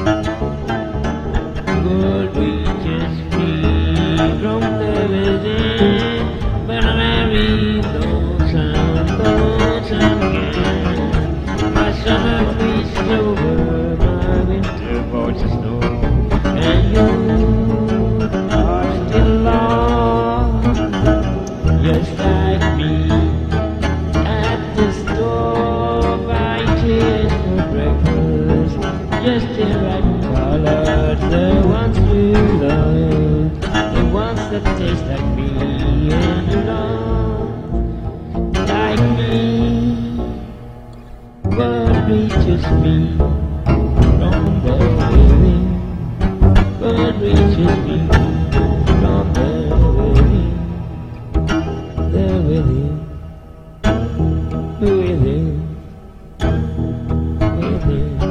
Good reaches me from the within, but again. My summer over my winter and you are still lost, just like just right colors, the ones you love, the ones that taste like me and you love, like me. What reaches me from the within? What reaches me from the within? The within, within, within.